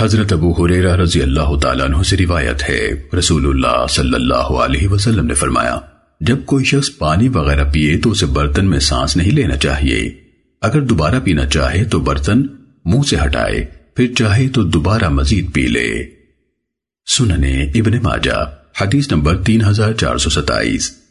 حضرت ابو حریرہ رضی اللہ تعالیٰ عنہ سے روایت ہے۔ رسول اللہ صلی اللہ علیہ وسلم نے فرمایا، جب کوئی شخص پانی وغیرہ پیے تو اسے برتن میں سانس نہیں لینا چاہیے۔ اگر دوبارہ پینا چاہے تو برتن منہ سے ہٹائے، پھر چاہے تو دوبارہ مزید پی لے۔ سننے ابن ماجہ، حدیث نمبر تین ہزار چار سو ستائیس۔